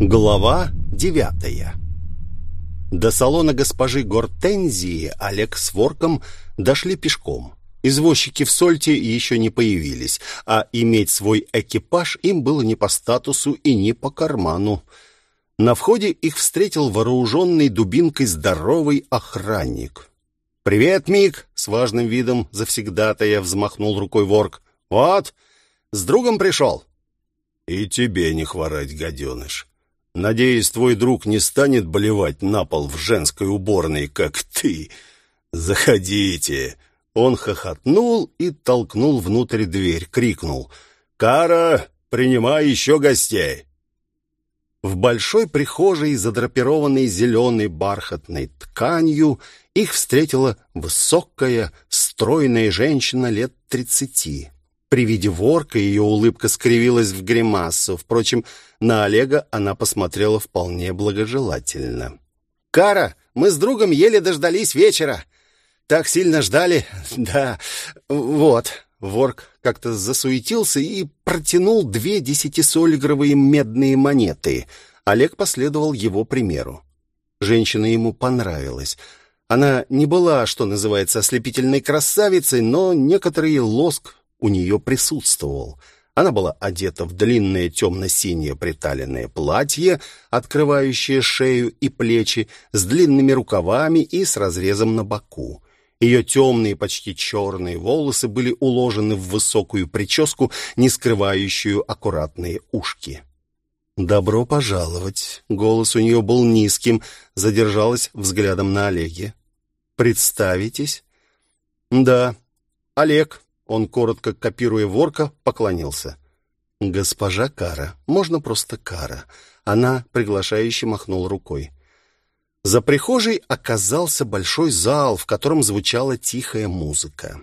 Глава девятая До салона госпожи Гортензии Олег с Ворком дошли пешком. Извозчики в Сольте еще не появились, а иметь свой экипаж им было не по статусу и не по карману. На входе их встретил вооруженный дубинкой здоровый охранник. «Привет, Мик!» — с важным видом завсегдатая взмахнул рукой Ворк. «Вот, с другом пришел?» «И тебе не хворать, гаденыш. Надеюсь, твой друг не станет болевать на пол в женской уборной, как ты. Заходите!» Он хохотнул и толкнул внутрь дверь, крикнул. «Кара, принимай еще гостей!» В большой прихожей, задрапированной зеленой бархатной тканью, их встретила высокая, стройная женщина лет тридцати. При виде ворка ее улыбка скривилась в гримасу. Впрочем, на Олега она посмотрела вполне благожелательно. «Кара, мы с другом еле дождались вечера. Так сильно ждали. Да, вот». Ворк как-то засуетился и протянул две десятисолигровые медные монеты. Олег последовал его примеру. Женщина ему понравилась. Она не была, что называется, ослепительной красавицей, но некоторый лоск у нее присутствовал. Она была одета в длинное темно-синее приталенное платье, открывающее шею и плечи, с длинными рукавами и с разрезом на боку. Ее темные, почти черные волосы были уложены в высокую прическу, не скрывающую аккуратные ушки. «Добро пожаловать!» Голос у нее был низким, задержалась взглядом на Олеге. «Представитесь?» «Да, Олег», он, коротко копируя ворка, поклонился. «Госпожа Кара. Можно просто Кара». Она приглашающе махнула рукой. За прихожей оказался большой зал, в котором звучала тихая музыка.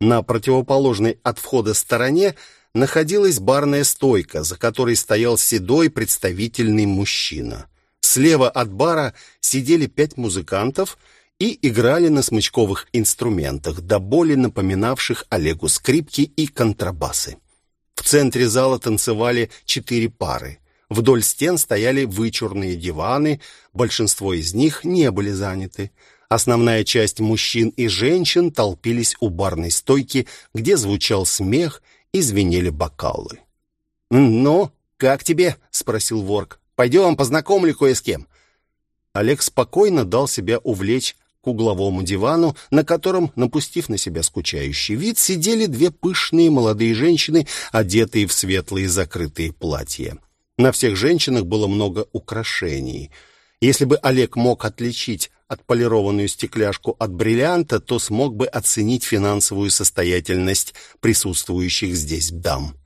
На противоположной от входа стороне находилась барная стойка, за которой стоял седой представительный мужчина. Слева от бара сидели пять музыкантов — и играли на смычковых инструментах, до боли напоминавших Олегу скрипки и контрабасы. В центре зала танцевали четыре пары. Вдоль стен стояли вычурные диваны, большинство из них не были заняты. Основная часть мужчин и женщин толпились у барной стойки, где звучал смех и звенели бокалы. «Ну, как тебе?» — спросил Ворк. «Пойдем, познакомлю кое с кем». Олег спокойно дал себя увлечь угловому дивану, на котором, напустив на себя скучающий вид, сидели две пышные молодые женщины, одетые в светлые закрытые платья. На всех женщинах было много украшений. Если бы Олег мог отличить отполированную стекляшку от бриллианта, то смог бы оценить финансовую состоятельность присутствующих здесь дам.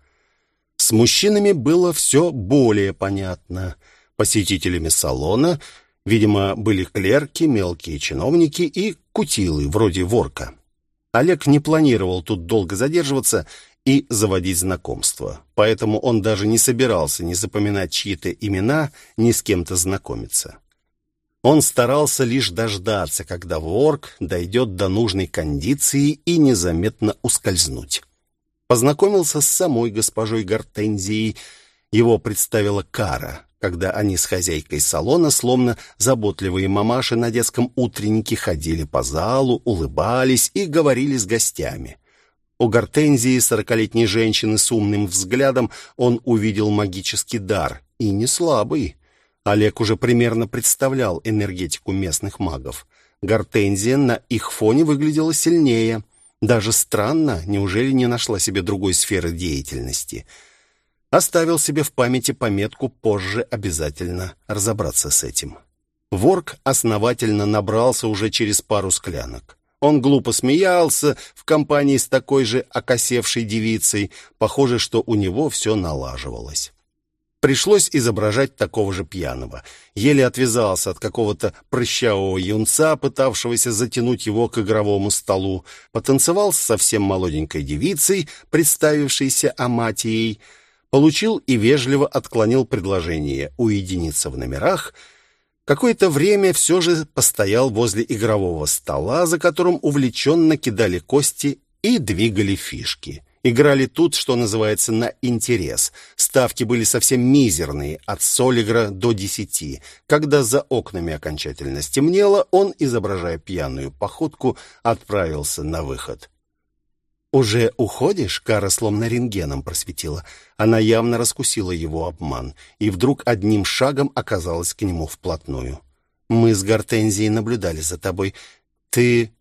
С мужчинами было все более понятно. Посетителями салона Видимо, были клерки, мелкие чиновники и кутилы, вроде ворка. Олег не планировал тут долго задерживаться и заводить знакомства, поэтому он даже не собирался ни запоминать чьи-то имена, ни с кем-то знакомиться. Он старался лишь дождаться, когда ворк дойдет до нужной кондиции и незаметно ускользнуть. Познакомился с самой госпожой Гортензией, его представила Кара, когда они с хозяйкой салона, словно заботливые мамаши на детском утреннике, ходили по залу, улыбались и говорили с гостями. У Гортензии, сорокалетней женщины с умным взглядом, он увидел магический дар, и не слабый. Олег уже примерно представлял энергетику местных магов. Гортензия на их фоне выглядела сильнее. Даже странно, неужели не нашла себе другой сферы деятельности — Оставил себе в памяти пометку позже обязательно разобраться с этим. Ворк основательно набрался уже через пару склянок. Он глупо смеялся в компании с такой же окосевшей девицей. Похоже, что у него все налаживалось. Пришлось изображать такого же пьяного. Еле отвязался от какого-то прыщавого юнца, пытавшегося затянуть его к игровому столу. Потанцевал с совсем молоденькой девицей, представившейся Аматией, получил и вежливо отклонил предложение уединиться в номерах, какое-то время все же постоял возле игрового стола, за которым увлеченно кидали кости и двигали фишки. Играли тут, что называется, на интерес. Ставки были совсем мизерные, от солигра до десяти. Когда за окнами окончательно стемнело, он, изображая пьяную походку, отправился на выход. «Уже уходишь?» — Кара словно рентгеном просветила. Она явно раскусила его обман и вдруг одним шагом оказалась к нему вплотную. «Мы с Гортензией наблюдали за тобой. Ты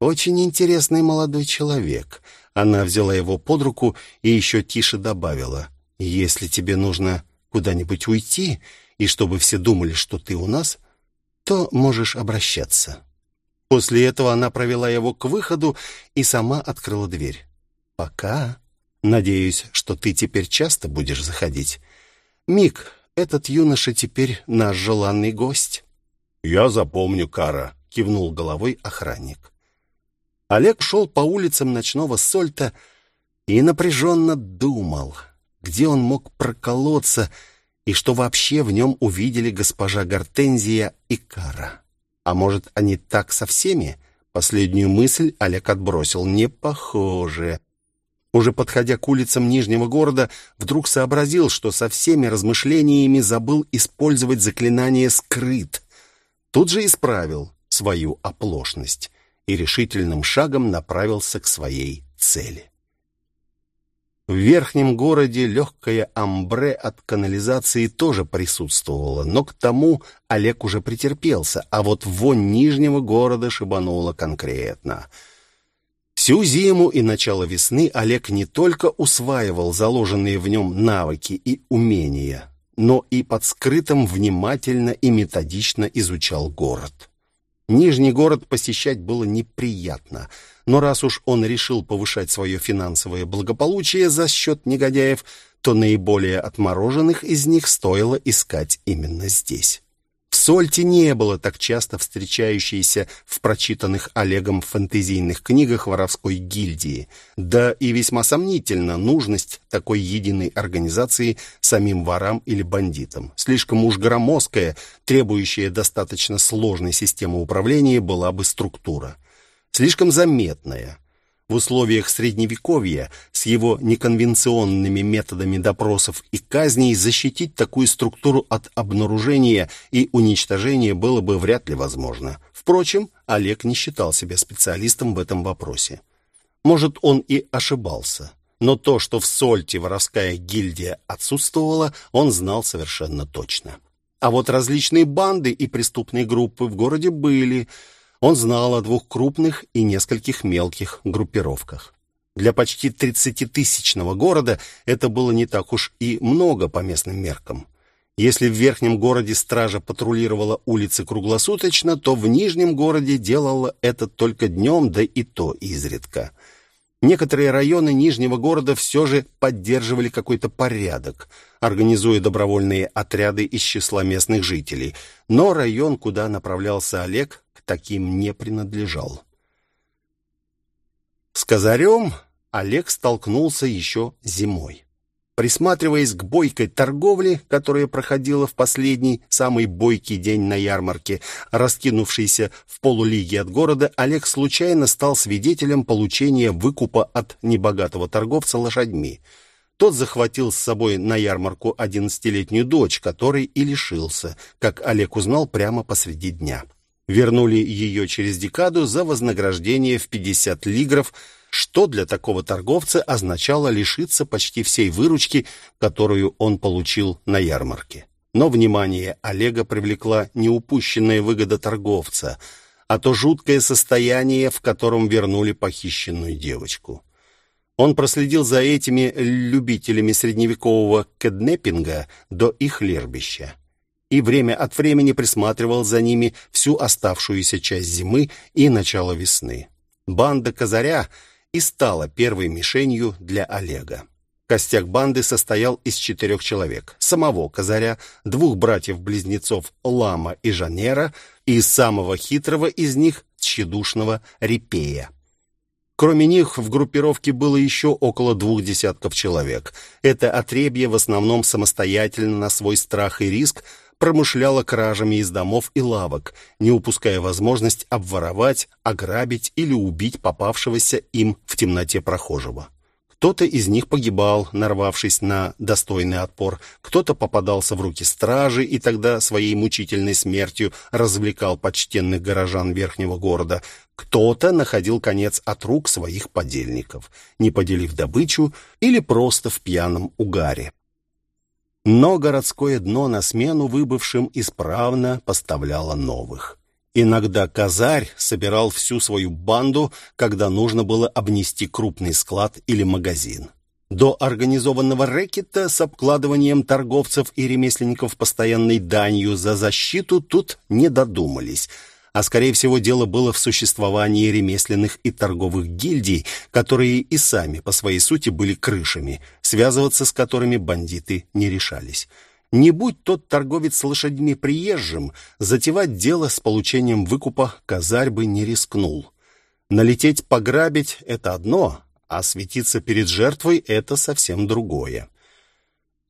очень интересный молодой человек. Она взяла его под руку и еще тише добавила. «Если тебе нужно куда-нибудь уйти, и чтобы все думали, что ты у нас, то можешь обращаться». После этого она провела его к выходу и сама открыла дверь. «Пока. Надеюсь, что ты теперь часто будешь заходить. Мик, этот юноша теперь наш желанный гость». «Я запомню, Кара», — кивнул головой охранник. Олег шел по улицам ночного Сольта и напряженно думал, где он мог проколоться и что вообще в нем увидели госпожа Гортензия и Кара. А может, они так со всеми? Последнюю мысль Олег отбросил. Не похоже. Уже подходя к улицам Нижнего города, вдруг сообразил, что со всеми размышлениями забыл использовать заклинание «скрыт». Тут же исправил свою оплошность и решительным шагом направился к своей цели. В верхнем городе легкое амбре от канализации тоже присутствовало, но к тому Олег уже претерпелся, а вот вонь нижнего города шибанула конкретно. Всю зиму и начало весны Олег не только усваивал заложенные в нем навыки и умения, но и под скрытым внимательно и методично изучал город. Нижний город посещать было неприятно, но раз уж он решил повышать свое финансовое благополучие за счет негодяев, то наиболее отмороженных из них стоило искать именно здесь. Сольте не было так часто встречающейся в прочитанных Олегом фэнтезийных книгах воровской гильдии, да и весьма сомнительна нужность такой единой организации самим ворам или бандитам. Слишком уж громоздкая, требующая достаточно сложной системы управления была бы структура. Слишком заметная, в условиях Средневековья с его неконвенционными методами допросов и казней защитить такую структуру от обнаружения и уничтожения было бы вряд ли возможно. Впрочем, Олег не считал себя специалистом в этом вопросе. Может, он и ошибался. Но то, что в Сольте воровская гильдия отсутствовала, он знал совершенно точно. А вот различные банды и преступные группы в городе были – он знал о двух крупных и нескольких мелких группировках. Для почти 30-тысячного города это было не так уж и много по местным меркам. Если в верхнем городе стража патрулировала улицы круглосуточно, то в нижнем городе делала это только днем, да и то изредка. Некоторые районы Нижнего города все же поддерживали какой-то порядок, организуя добровольные отряды из числа местных жителей. Но район, куда направлялся Олег, таким не принадлежал. С Казарем Олег столкнулся еще зимой. Присматриваясь к бойкой торговле, которая проходила в последний, самый бойкий день на ярмарке, раскинувшейся в полулиге от города, Олег случайно стал свидетелем получения выкупа от небогатого торговца лошадьми. Тот захватил с собой на ярмарку одиннадцатилетнюю дочь, которой и лишился, как Олег узнал прямо посреди дня вернули ее через декаду за вознаграждение в 50 лигров, что для такого торговца означало лишиться почти всей выручки, которую он получил на ярмарке. Но внимание Олега привлекла не упущенная выгода торговца, а то жуткое состояние, в котором вернули похищенную девочку. Он проследил за этими любителями средневекового киднеппинга до их лербища и время от времени присматривал за ними всю оставшуюся часть зимы и начало весны. Банда Казаря и стала первой мишенью для Олега. Костяк банды состоял из четырех человек. Самого Казаря, двух братьев-близнецов Лама и Жанера и самого хитрого из них, тщедушного Репея. Кроме них в группировке было еще около двух десятков человек. Это отребье в основном самостоятельно на свой страх и риск промышляла кражами из домов и лавок, не упуская возможность обворовать, ограбить или убить попавшегося им в темноте прохожего. Кто-то из них погибал, нарвавшись на достойный отпор, кто-то попадался в руки стражи и тогда своей мучительной смертью развлекал почтенных горожан верхнего города, кто-то находил конец от рук своих подельников, не поделив добычу или просто в пьяном угаре. Но городское дно на смену выбывшим исправно поставляло новых. Иногда Казарь собирал всю свою банду, когда нужно было обнести крупный склад или магазин. До организованного рэкета с обкладыванием торговцев и ремесленников постоянной данью за защиту тут не додумались – а скорее всего дело было в существовании ремесленных и торговых гильдий, которые и сами по своей сути были крышами, связываться с которыми бандиты не решались. Не будь тот торговец с лошадьми приезжим, затевать дело с получением выкупа Казарь бы не рискнул. Налететь пограбить — это одно, а светиться перед жертвой — это совсем другое.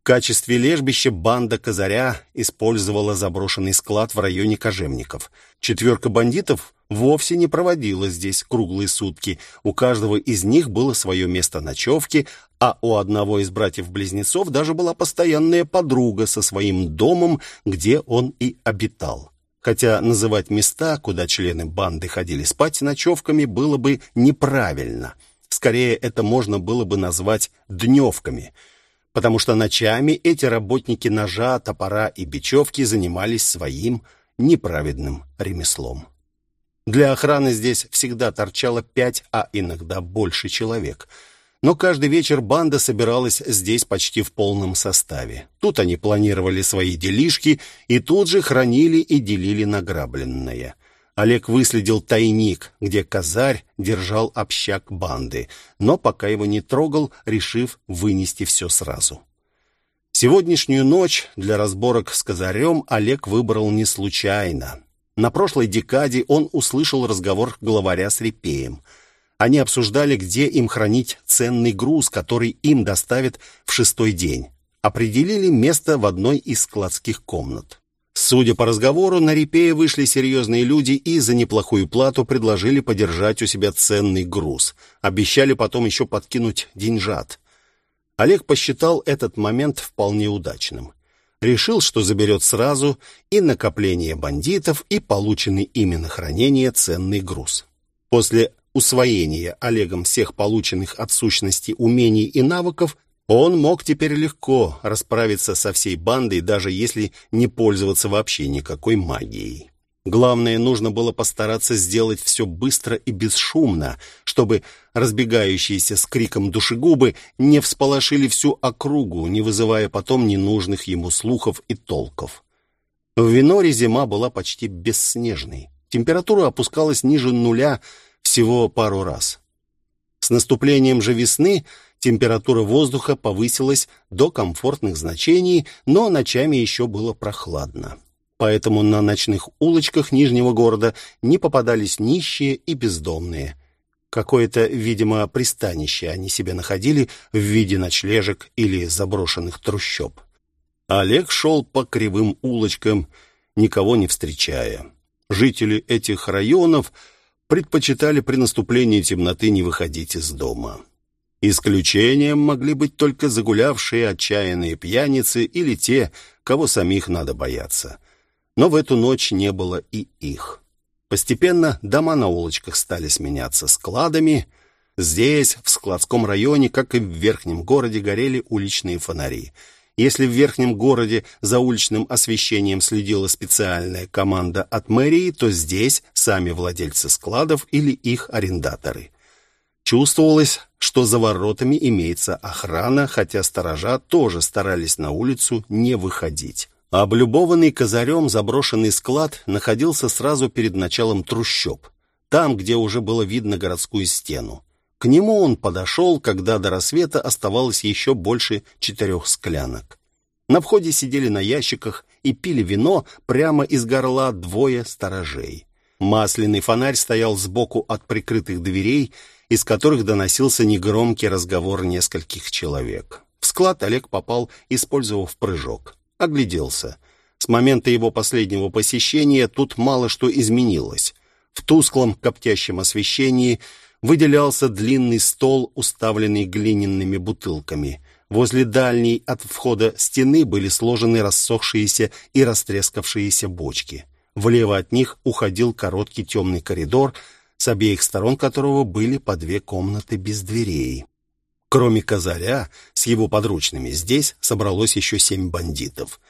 Качестве лежбища банда Казаря использовала заброшенный склад в районе Кожевников. Четверка бандитов вовсе не проводила здесь круглые сутки. У каждого из них было свое место ночевки, а у одного из братьев-близнецов даже была постоянная подруга со своим домом, где он и обитал. Хотя называть места, куда члены банды ходили спать ночевками, было бы неправильно. Скорее, это можно было бы назвать дневками, потому что ночами эти работники ножа, топора и бечевки занимались своим неправедным ремеслом. Для охраны здесь всегда торчало пять, а иногда больше человек. Но каждый вечер банда собиралась здесь почти в полном составе. Тут они планировали свои делишки и тут же хранили и делили награбленное. Олег выследил тайник, где Казарь держал общак банды, но пока его не трогал, решив вынести все сразу. Сегодняшнюю ночь для разборок с Казарем Олег выбрал не случайно. На прошлой декаде он услышал разговор главаря с Репеем. Они обсуждали, где им хранить ценный груз, который им доставят в шестой день. Определили место в одной из складских комнат. Судя по разговору, на Репея вышли серьезные люди и за неплохую плату предложили подержать у себя ценный груз. Обещали потом еще подкинуть деньжат. Олег посчитал этот момент вполне удачным. Решил, что заберет сразу и накопление бандитов, и полученный ими на хранение ценный груз. После усвоения Олегом всех полученных от сущности умений и навыков, он мог теперь легко расправиться со всей бандой, даже если не пользоваться вообще никакой магией. Главное, нужно было постараться сделать все быстро и бесшумно, чтобы разбегающиеся с криком душегубы не всполошили всю округу, не вызывая потом ненужных ему слухов и толков. В Виноре зима была почти бесснежной. Температура опускалась ниже нуля всего пару раз. С наступлением же весны температура воздуха повысилась до комфортных значений, но ночами еще было прохладно поэтому на ночных улочках Нижнего города не попадались нищие и бездомные. Какое-то, видимо, пристанище они себе находили в виде ночлежек или заброшенных трущоб. Олег шел по кривым улочкам, никого не встречая. Жители этих районов предпочитали при наступлении темноты не выходить из дома. Исключением могли быть только загулявшие отчаянные пьяницы или те, кого самих надо бояться. Но в эту ночь не было и их. Постепенно дома на улочках стали сменяться складами. Здесь, в складском районе, как и в верхнем городе, горели уличные фонари. Если в верхнем городе за уличным освещением следила специальная команда от мэрии, то здесь сами владельцы складов или их арендаторы. Чувствовалось, что за воротами имеется охрана, хотя сторожа тоже старались на улицу не выходить. Облюбованный козырем заброшенный склад находился сразу перед началом трущоб, там, где уже было видно городскую стену. К нему он подошел, когда до рассвета оставалось еще больше четырех склянок. На входе сидели на ящиках и пили вино прямо из горла двое сторожей. Масляный фонарь стоял сбоку от прикрытых дверей, из которых доносился негромкий разговор нескольких человек. В склад Олег попал, использовав прыжок огляделся. С момента его последнего посещения тут мало что изменилось. В тусклом коптящем освещении выделялся длинный стол, уставленный глиняными бутылками. Возле дальней от входа стены были сложены рассохшиеся и растрескавшиеся бочки. Влево от них уходил короткий темный коридор, с обеих сторон которого были по две комнаты без дверей. Кроме Казаря с его подручными, здесь собралось еще семь бандитов.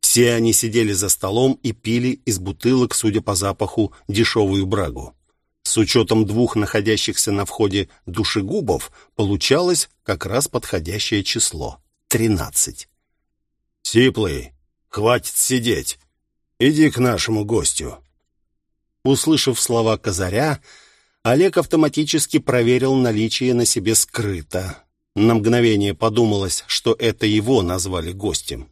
Все они сидели за столом и пили из бутылок, судя по запаху, дешевую брагу. С учетом двух находящихся на входе душегубов, получалось как раз подходящее число — тринадцать. «Сиплый, хватит сидеть. Иди к нашему гостю». Услышав слова Казаря, Олег автоматически проверил наличие на себе скрыто. На мгновение подумалось, что это его назвали гостем.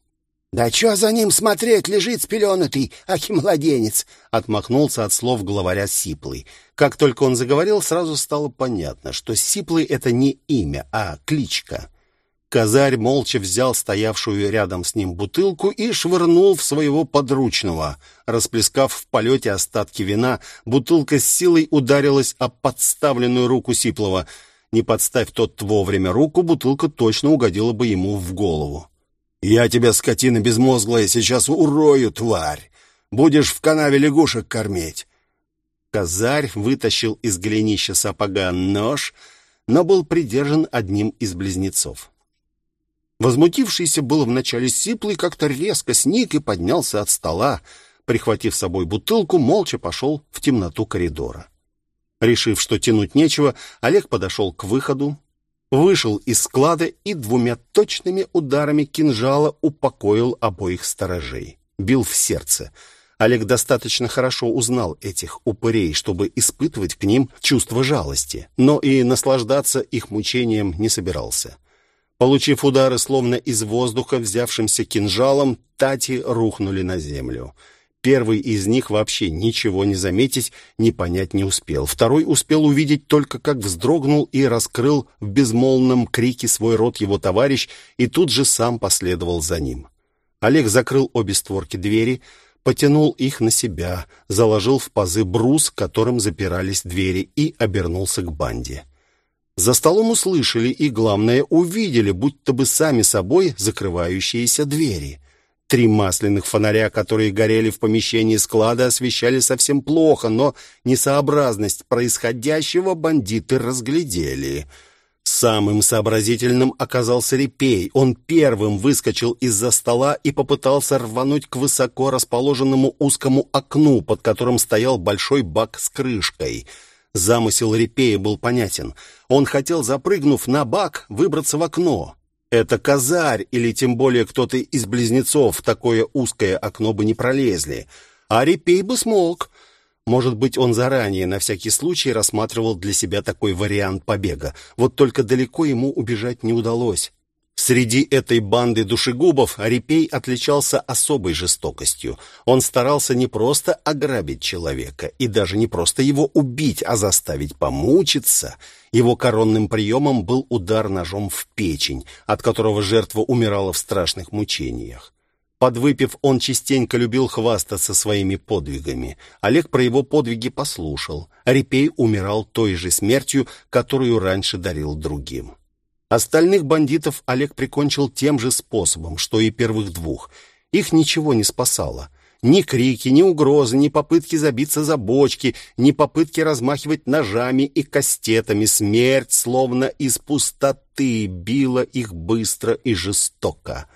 «Да чё за ним смотреть, лежит спеленатый, аки младенец!» Отмахнулся от слов главаря Сиплый. Как только он заговорил, сразу стало понятно, что Сиплый — это не имя, а кличка. Казарь молча взял стоявшую рядом с ним бутылку и швырнул в своего подручного. Расплескав в полете остатки вина, бутылка с силой ударилась об подставленную руку Сиплова. Не подставь тот вовремя руку, бутылка точно угодила бы ему в голову. «Я тебя, скотина безмозглая, сейчас урою, тварь! Будешь в канаве лягушек кормить!» Казарь вытащил из голенища сапога нож, но был придержан одним из близнецов. Возмутившийся было вначале сиплый, как-то резко сник и поднялся от стола. Прихватив с собой бутылку, молча пошел в темноту коридора. Решив, что тянуть нечего, Олег подошел к выходу, вышел из склада и двумя точными ударами кинжала упокоил обоих сторожей. Бил в сердце. Олег достаточно хорошо узнал этих упырей, чтобы испытывать к ним чувство жалости, но и наслаждаться их мучением не собирался. Получив удары словно из воздуха взявшимся кинжалом, Тати рухнули на землю. Первый из них вообще ничего не заметить, не понять не успел. Второй успел увидеть только, как вздрогнул и раскрыл в безмолвном крике свой рот его товарищ, и тут же сам последовал за ним. Олег закрыл обе створки двери, потянул их на себя, заложил в пазы брус, которым запирались двери, и обернулся к банде. За столом услышали и, главное, увидели, будто бы сами собой закрывающиеся двери. Три масляных фонаря, которые горели в помещении склада, освещали совсем плохо, но несообразность происходящего бандиты разглядели. Самым сообразительным оказался Репей. Он первым выскочил из-за стола и попытался рвануть к высоко расположенному узкому окну, под которым стоял большой бак с крышкой. Замысел Репея был понятен. Он хотел, запрыгнув на бак, выбраться в окно. Это козарь или тем более кто-то из близнецов в такое узкое окно бы не пролезли. А Репей бы смог. Может быть, он заранее, на всякий случай, рассматривал для себя такой вариант побега. Вот только далеко ему убежать не удалось. Среди этой банды душегубов Арипей отличался особой жестокостью. Он старался не просто ограбить человека и даже не просто его убить, а заставить помучиться. Его коронным приемом был удар ножом в печень, от которого жертва умирала в страшных мучениях. Подвыпив, он частенько любил хвастаться своими подвигами. Олег про его подвиги послушал. Арипей умирал той же смертью, которую раньше дарил другим. Остальных бандитов Олег прикончил тем же способом, что и первых двух. Их ничего не спасало. Ни крики, ни угрозы, ни попытки забиться за бочки, ни попытки размахивать ножами и кастетами. Смерть, словно из пустоты, била их быстро и жестоко.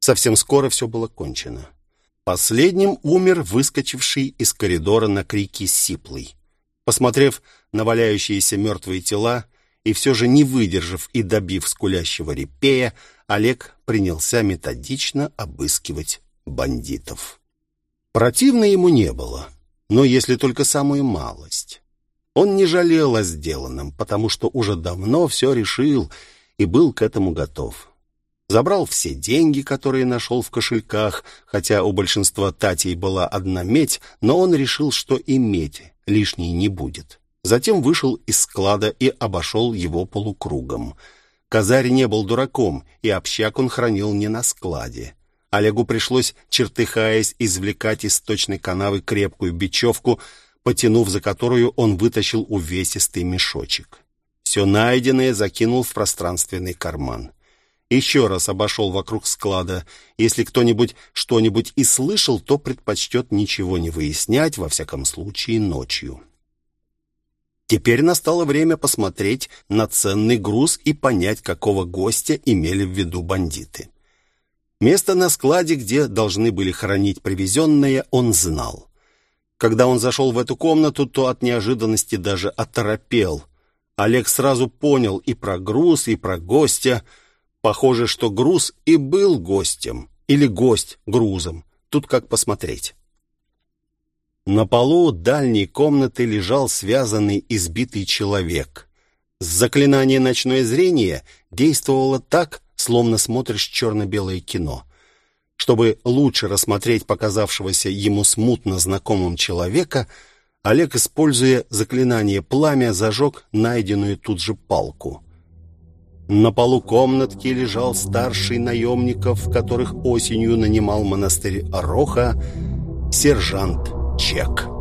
Совсем скоро все было кончено. Последним умер выскочивший из коридора на крики Сиплый. Посмотрев на валяющиеся мертвые тела, и все же не выдержав и добив скулящего репея, Олег принялся методично обыскивать бандитов. Противно ему не было, но если только самую малость. Он не жалел о сделанном, потому что уже давно все решил и был к этому готов. Забрал все деньги, которые нашел в кошельках, хотя у большинства татей была одна медь, но он решил, что и медь лишней не будет. Затем вышел из склада и обошел его полукругом. Казарь не был дураком, и общак он хранил не на складе. Олегу пришлось, чертыхаясь, извлекать из сточной канавы крепкую бечевку, потянув за которую он вытащил увесистый мешочек. Все найденное закинул в пространственный карман. Еще раз обошел вокруг склада. Если кто-нибудь что-нибудь и слышал, то предпочтет ничего не выяснять, во всяком случае ночью. Теперь настало время посмотреть на ценный груз и понять, какого гостя имели в виду бандиты. Место на складе, где должны были хранить привезенное, он знал. Когда он зашел в эту комнату, то от неожиданности даже оторопел. Олег сразу понял и про груз, и про гостя. Похоже, что груз и был гостем, или гость грузом. Тут как посмотреть. На полу дальней комнаты лежал связанный избитый человек. Заклинание «Ночное зрение» действовало так, словно смотришь черно-белое кино. Чтобы лучше рассмотреть показавшегося ему смутно знакомым человека, Олег, используя заклинание «Пламя», зажег найденную тут же палку. На полу комнатки лежал старший наемников, которых осенью нанимал монастырь Ороха, сержант Чек.